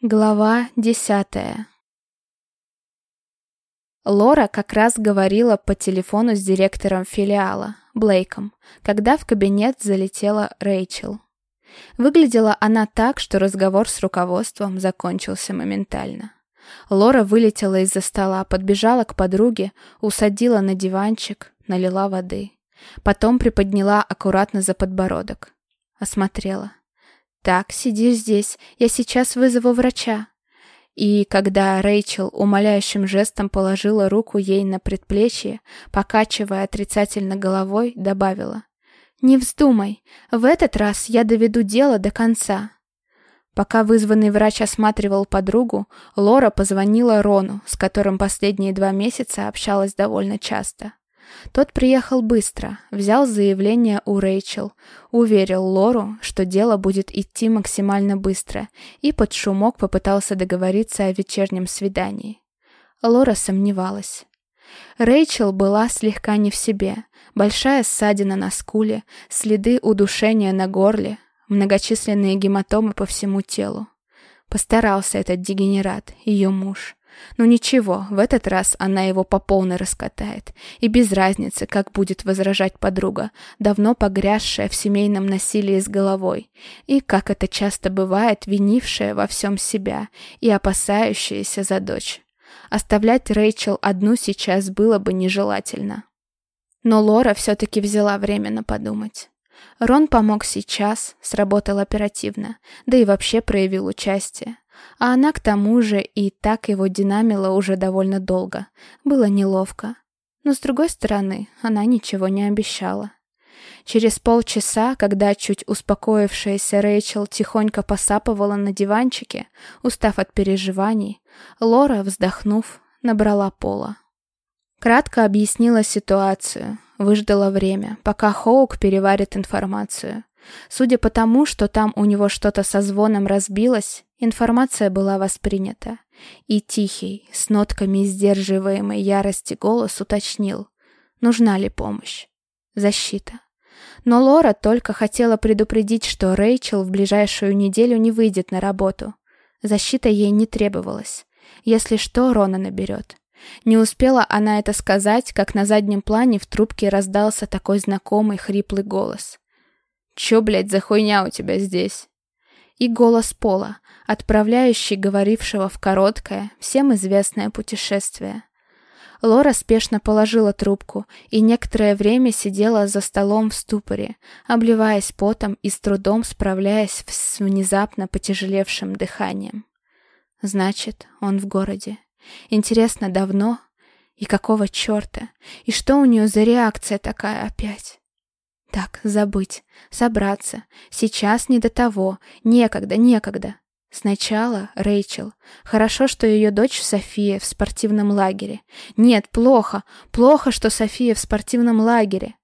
Глава десятая Лора как раз говорила по телефону с директором филиала, Блейком, когда в кабинет залетела Рэйчел. Выглядела она так, что разговор с руководством закончился моментально. Лора вылетела из-за стола, подбежала к подруге, усадила на диванчик, налила воды. Потом приподняла аккуратно за подбородок. Осмотрела. «Так, сиди здесь, я сейчас вызову врача». И когда Рэйчел умоляющим жестом положила руку ей на предплечье, покачивая отрицательно головой, добавила. «Не вздумай, в этот раз я доведу дело до конца». Пока вызванный врач осматривал подругу, Лора позвонила Рону, с которым последние два месяца общалась довольно часто. Тот приехал быстро, взял заявление у Рэйчел, уверил Лору, что дело будет идти максимально быстро, и под шумок попытался договориться о вечернем свидании. Лора сомневалась. Рэйчел была слегка не в себе. Большая ссадина на скуле, следы удушения на горле, многочисленные гематомы по всему телу. Постарался этот дегенерат, ее муж. Но ничего, в этот раз она его по полной раскатает. И без разницы, как будет возражать подруга, давно погрязшая в семейном насилии с головой. И, как это часто бывает, винившая во всем себя и опасающаяся за дочь. Оставлять Рэйчел одну сейчас было бы нежелательно. Но Лора все-таки взяла время на подумать. Рон помог сейчас, сработал оперативно, да и вообще проявил участие. А она к тому же и так его динамила уже довольно долго. Было неловко. Но с другой стороны, она ничего не обещала. Через полчаса, когда чуть успокоившаяся Рэйчел тихонько посапывала на диванчике, устав от переживаний, Лора, вздохнув, набрала пола. Кратко объяснила ситуацию, выждала время, пока Хоук переварит информацию. Судя по тому, что там у него что-то со звоном разбилось, информация была воспринята. И тихий, с нотками сдерживаемой ярости голос уточнил, нужна ли помощь. Защита. Но Лора только хотела предупредить, что Рэйчел в ближайшую неделю не выйдет на работу. Защита ей не требовалась. Если что, Рона наберет. Не успела она это сказать, как на заднем плане в трубке раздался такой знакомый хриплый голос. «Чё, блядь, за хуйня у тебя здесь?» И голос Пола, отправляющий говорившего в короткое, всем известное путешествие. Лора спешно положила трубку и некоторое время сидела за столом в ступоре, обливаясь потом и с трудом справляясь с внезапно потяжелевшим дыханием. Значит, он в городе. Интересно, давно? И какого черта? И что у нее за реакция такая опять? Так, забыть, собраться. Сейчас не до того. Некогда, некогда. Сначала Рэйчел. Хорошо, что ее дочь София в спортивном лагере. Нет, плохо. Плохо, что София в спортивном лагере.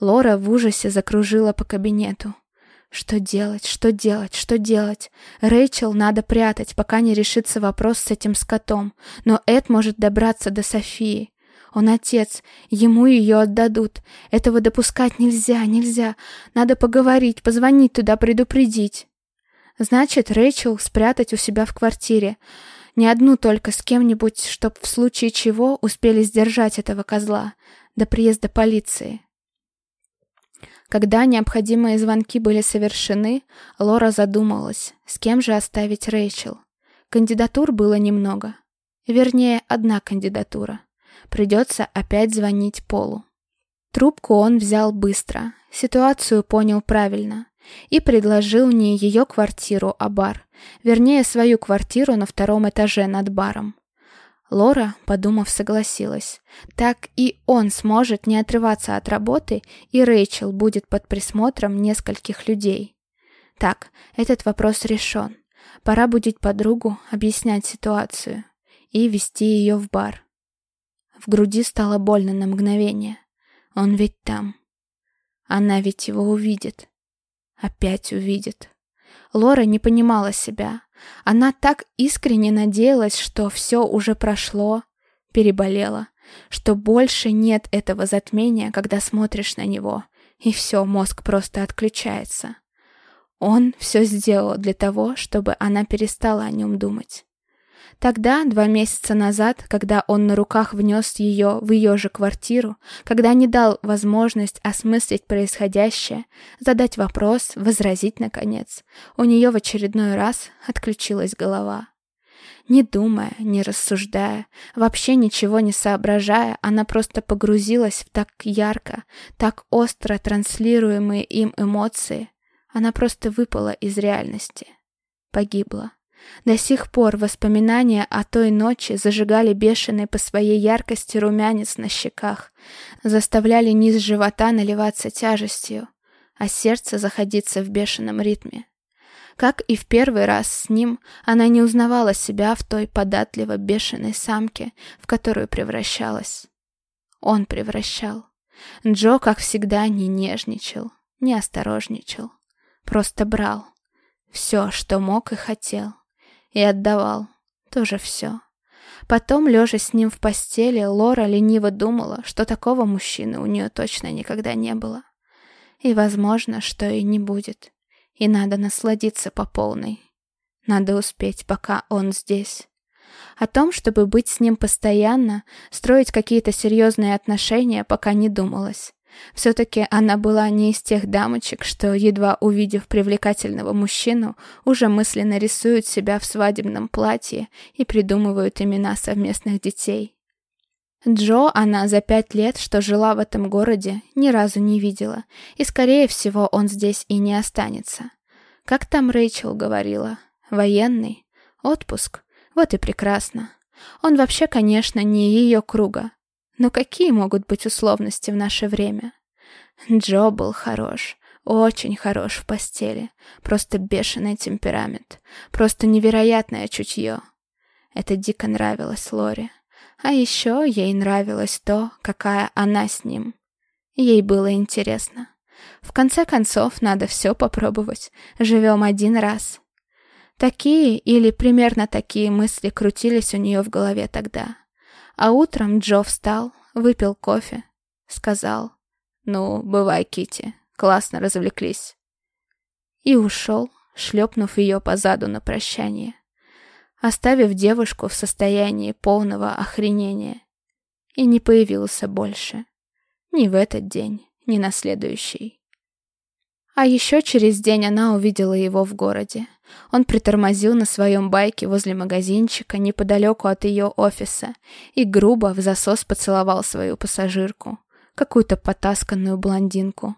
Лора в ужасе закружила по кабинету. Что делать, что делать, что делать? Рэйчел надо прятать, пока не решится вопрос с этим скотом. Но Эд может добраться до Софии. Он отец, ему ее отдадут. Этого допускать нельзя, нельзя. Надо поговорить, позвонить туда, предупредить. Значит, Рэйчел спрятать у себя в квартире. Не одну только с кем-нибудь, чтоб в случае чего успели сдержать этого козла. До приезда полиции. Когда необходимые звонки были совершены, Лора задумалась, с кем же оставить Рэйчел. Кандидатур было немного. Вернее, одна кандидатура. Придется опять звонить Полу. Трубку он взял быстро, ситуацию понял правильно и предложил не ее квартиру, а бар. Вернее, свою квартиру на втором этаже над баром. Лора, подумав, согласилась. Так и он сможет не отрываться от работы, и Рэйчел будет под присмотром нескольких людей. Так, этот вопрос решен. Пора будить подругу, объяснять ситуацию и вести ее в бар. В груди стало больно на мгновение. Он ведь там. Она ведь его увидит. Опять увидит. Лора не понимала себя. Она так искренне надеялась, что все уже прошло, переболела, что больше нет этого затмения, когда смотришь на него, и все, мозг просто отключается. Он все сделал для того, чтобы она перестала о нем думать. Тогда, два месяца назад, когда он на руках внес ее в ее же квартиру, когда не дал возможность осмыслить происходящее, задать вопрос, возразить, наконец, у нее в очередной раз отключилась голова. Не думая, не рассуждая, вообще ничего не соображая, она просто погрузилась в так ярко, так остро транслируемые им эмоции. Она просто выпала из реальности. Погибла. До сих пор воспоминания о той ночи зажигали бешеный по своей яркости румянец на щеках, заставляли низ живота наливаться тяжестью, а сердце заходиться в бешеном ритме. Как и в первый раз с ним, она не узнавала себя в той податливо бешеной самке, в которую превращалась. Он превращал. Джо, как всегда, не нежничал, не осторожничал. Просто брал. Все, что мог и хотел. И отдавал. Тоже все. Потом, лежа с ним в постели, Лора лениво думала, что такого мужчины у нее точно никогда не было. И возможно, что и не будет и надо насладиться по полной. Надо успеть, пока он здесь. О том, чтобы быть с ним постоянно, строить какие-то серьезные отношения, пока не думалось. Все-таки она была не из тех дамочек, что, едва увидев привлекательного мужчину, уже мысленно рисуют себя в свадебном платье и придумывают имена совместных детей. Джо она за пять лет, что жила в этом городе, ни разу не видела, и, скорее всего, он здесь и не останется. Как там Рэйчел говорила? Военный? Отпуск? Вот и прекрасно. Он вообще, конечно, не ее круга. Но какие могут быть условности в наше время? Джо был хорош, очень хорош в постели. Просто бешеный темперамент. Просто невероятное чутье. Это дико нравилось Лоре. А еще ей нравилось то, какая она с ним. Ей было интересно. В конце концов, надо все попробовать. Живем один раз. Такие или примерно такие мысли крутились у нее в голове тогда. А утром Джо встал, выпил кофе, сказал «Ну, бывай, Кити, классно развлеклись». И ушел, шлепнув ее по заду на прощание оставив девушку в состоянии полного охренения. И не появился больше. Ни в этот день, ни на следующий. А еще через день она увидела его в городе. Он притормозил на своем байке возле магазинчика неподалеку от ее офиса и грубо в засос поцеловал свою пассажирку, какую-то потасканную блондинку.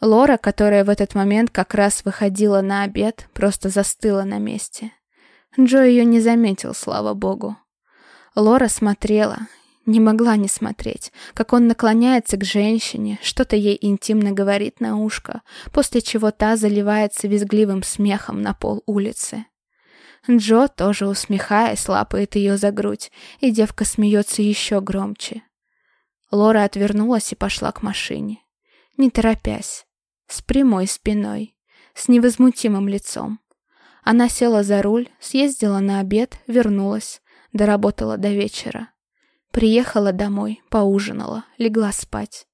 Лора, которая в этот момент как раз выходила на обед, просто застыла на месте. Джо ее не заметил, слава богу. Лора смотрела, не могла не смотреть, как он наклоняется к женщине, что-то ей интимно говорит на ушко, после чего та заливается визгливым смехом на пол улицы. Джо, тоже усмехаясь, лапает ее за грудь, и девка смеется еще громче. Лора отвернулась и пошла к машине. Не торопясь, с прямой спиной, с невозмутимым лицом. Она села за руль, съездила на обед, вернулась, доработала до вечера. Приехала домой, поужинала, легла спать.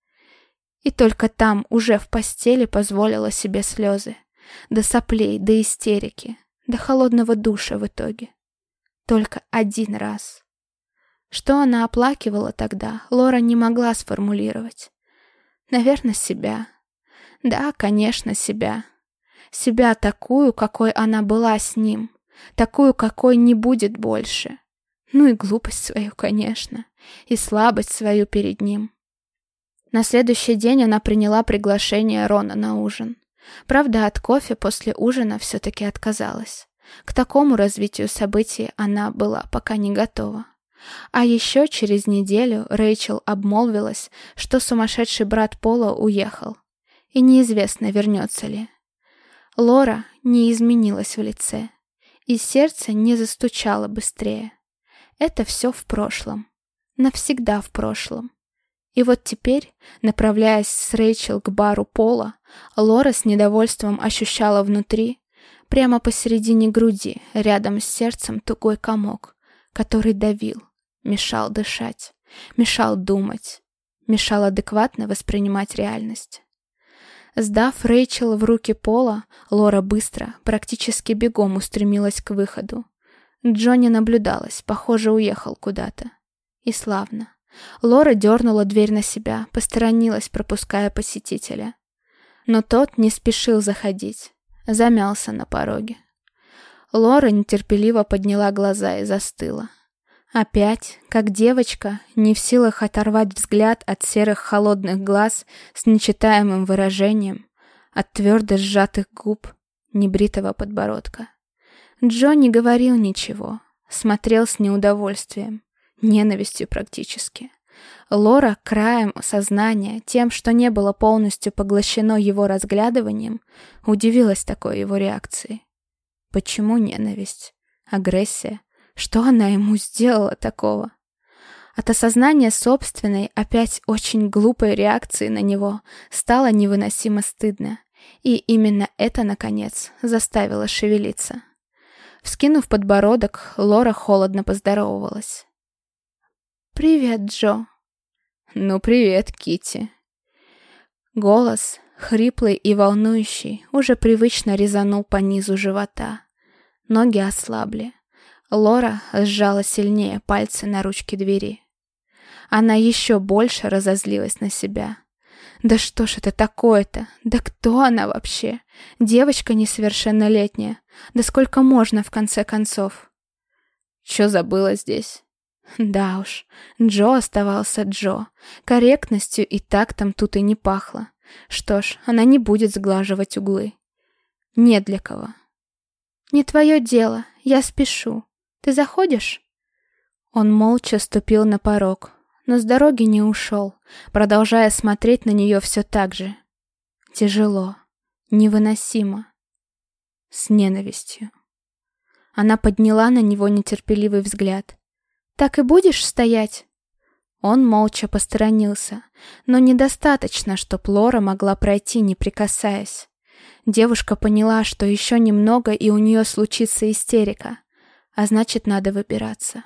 И только там, уже в постели, позволила себе слезы. До соплей, до истерики, до холодного душа в итоге. Только один раз. Что она оплакивала тогда, Лора не могла сформулировать. Наверное, себя. Да, конечно, себя. Себя такую, какой она была с ним. Такую, какой не будет больше. Ну и глупость свою, конечно. И слабость свою перед ним. На следующий день она приняла приглашение Рона на ужин. Правда, от кофе после ужина все-таки отказалась. К такому развитию событий она была пока не готова. А еще через неделю Рэйчел обмолвилась, что сумасшедший брат Пола уехал. И неизвестно, вернется ли. Лора не изменилась в лице, и сердце не застучало быстрее. Это все в прошлом. Навсегда в прошлом. И вот теперь, направляясь с Рэйчел к бару Пола, Лора с недовольством ощущала внутри, прямо посередине груди, рядом с сердцем тугой комок, который давил, мешал дышать, мешал думать, мешал адекватно воспринимать реальность. Сдав Рэйчел в руки Пола, Лора быстро, практически бегом устремилась к выходу. Джонни наблюдалась, похоже, уехал куда-то. И славно. Лора дернула дверь на себя, посторонилась, пропуская посетителя. Но тот не спешил заходить, замялся на пороге. Лора нетерпеливо подняла глаза и застыла. Опять, как девочка, не в силах оторвать взгляд от серых холодных глаз с нечитаемым выражением, от твердо сжатых губ, небритого подбородка. Джо не говорил ничего, смотрел с неудовольствием, ненавистью практически. Лора краем сознания, тем, что не было полностью поглощено его разглядыванием, удивилась такой его реакции. Почему ненависть? Агрессия? Что она ему сделала такого? От осознания собственной, опять очень глупой реакции на него стало невыносимо стыдно. И именно это, наконец, заставило шевелиться. Вскинув подбородок, Лора холодно поздоровалась. «Привет, Джо». «Ну, привет, Кити. Голос, хриплый и волнующий, уже привычно резанул по низу живота. Ноги ослабли. Лора сжала сильнее пальцы на ручке двери. Она еще больше разозлилась на себя. Да что ж это такое-то? Да кто она вообще? Девочка несовершеннолетняя. Да сколько можно в конце концов? Что забыла здесь? Да уж, Джо оставался Джо. Корректностью и тактом тут и не пахло. Что ж, она не будет сглаживать углы. Не для кого. «Не твое дело, я спешу. Ты заходишь?» Он молча ступил на порог, но с дороги не ушел, продолжая смотреть на нее все так же. Тяжело, невыносимо, с ненавистью. Она подняла на него нетерпеливый взгляд. «Так и будешь стоять?» Он молча посторонился, но недостаточно, чтоб Лора могла пройти, не прикасаясь. Девушка поняла, что еще немного, и у нее случится истерика, а значит, надо выбираться.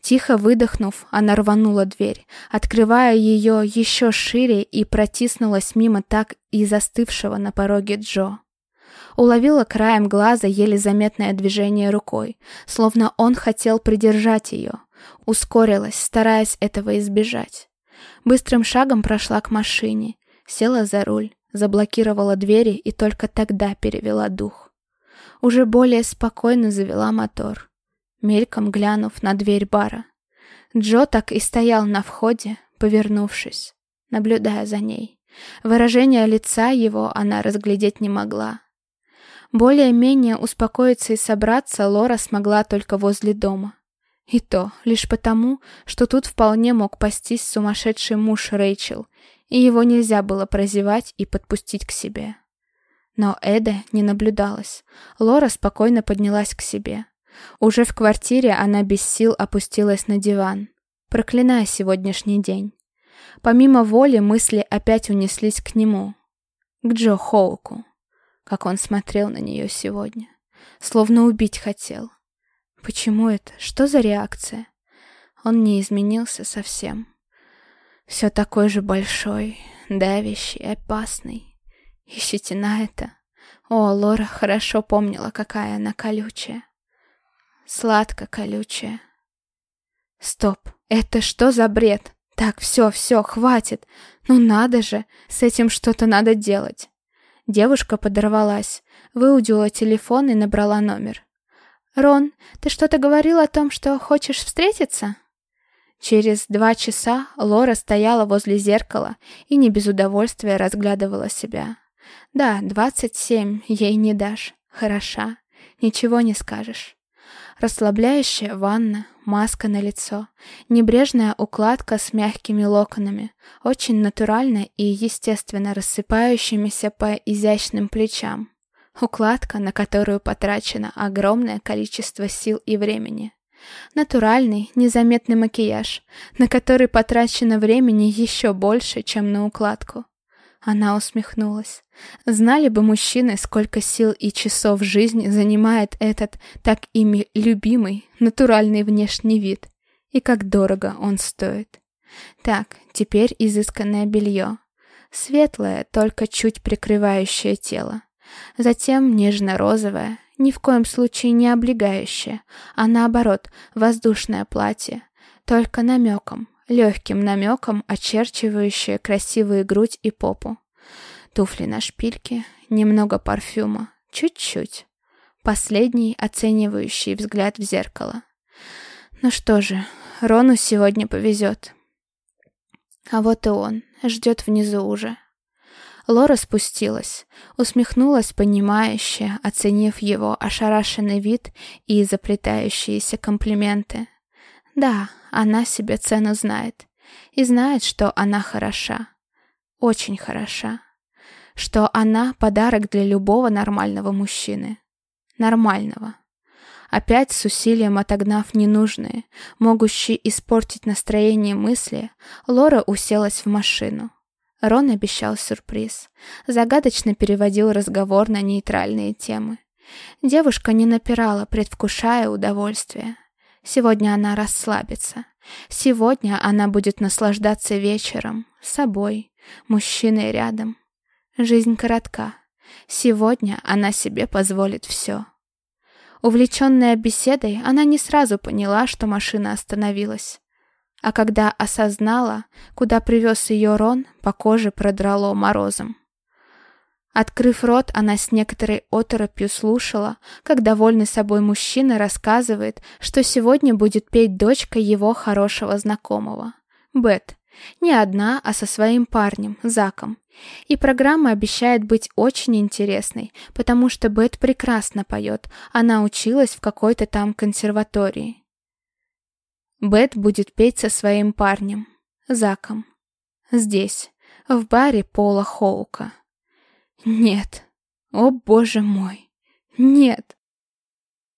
Тихо выдохнув, она рванула дверь, открывая ее еще шире и протиснулась мимо так и застывшего на пороге Джо. Уловила краем глаза еле заметное движение рукой, словно он хотел придержать ее. Ускорилась, стараясь этого избежать. Быстрым шагом прошла к машине, села за руль, заблокировала двери и только тогда перевела дух. Уже более спокойно завела мотор мельком глянув на дверь бара. Джо так и стоял на входе, повернувшись, наблюдая за ней. Выражение лица его она разглядеть не могла. Более-менее успокоиться и собраться Лора смогла только возле дома. И то лишь потому, что тут вполне мог пастись сумасшедший муж Рэйчел, и его нельзя было прозевать и подпустить к себе. Но Эда не наблюдалась. Лора спокойно поднялась к себе. Уже в квартире она без сил опустилась на диван, проклиная сегодняшний день. Помимо воли мысли опять унеслись к нему, к Джо Хоуку, как он смотрел на нее сегодня, словно убить хотел. Почему это? Что за реакция? Он не изменился совсем. Все такой же большой, давящий, опасный. Ищите на это. О, Лора хорошо помнила, какая она колючая сладко-колючая. Стоп, это что за бред? Так, все, все, хватит. Ну надо же, с этим что-то надо делать. Девушка подорвалась, выудила телефон и набрала номер. «Рон, ты что-то говорил о том, что хочешь встретиться?» Через два часа Лора стояла возле зеркала и не без удовольствия разглядывала себя. Да, двадцать семь ей не дашь. Хороша. Ничего не скажешь. Расслабляющая ванна, маска на лицо, небрежная укладка с мягкими локонами, очень натурально и естественно рассыпающимися по изящным плечам. Укладка, на которую потрачено огромное количество сил и времени. Натуральный, незаметный макияж, на который потрачено времени еще больше, чем на укладку. Она усмехнулась. Знали бы мужчины, сколько сил и часов жизни занимает этот так ими любимый, натуральный внешний вид. И как дорого он стоит. Так, теперь изысканное белье. Светлое, только чуть прикрывающее тело. Затем нежно-розовое, ни в коем случае не облегающее, а наоборот, воздушное платье, только намеком, легким намеком, очерчивающее красивую грудь и попу. Туфли на шпильке, немного парфюма, чуть-чуть. Последний оценивающий взгляд в зеркало. Ну что же, Рону сегодня повезет. А вот и он, ждет внизу уже. Лора спустилась, усмехнулась понимающе, оценив его ошарашенный вид и заплетающиеся комплименты. Да, она себе цену знает. И знает, что она хороша. Очень хороша. Что она подарок для любого нормального мужчины. Нормального. Опять с усилием отогнав ненужные, могущие испортить настроение мысли, Лора уселась в машину. Рон обещал сюрприз. Загадочно переводил разговор на нейтральные темы. Девушка не напирала, предвкушая удовольствие. Сегодня она расслабится. Сегодня она будет наслаждаться вечером, собой, мужчиной рядом. Жизнь коротка. Сегодня она себе позволит все. Увлеченная беседой, она не сразу поняла, что машина остановилась. А когда осознала, куда привез ее Рон, по коже продрало морозом. Открыв рот, она с некоторой оторопью слушала, как довольный собой мужчина рассказывает, что сегодня будет петь дочка его хорошего знакомого. Бет. Не одна, а со своим парнем, Заком. И программа обещает быть очень интересной, потому что Бет прекрасно поет, она училась в какой-то там консерватории. Бет будет петь со своим парнем, Заком. Здесь, в баре Пола Хоука. Нет. О, боже мой. Нет.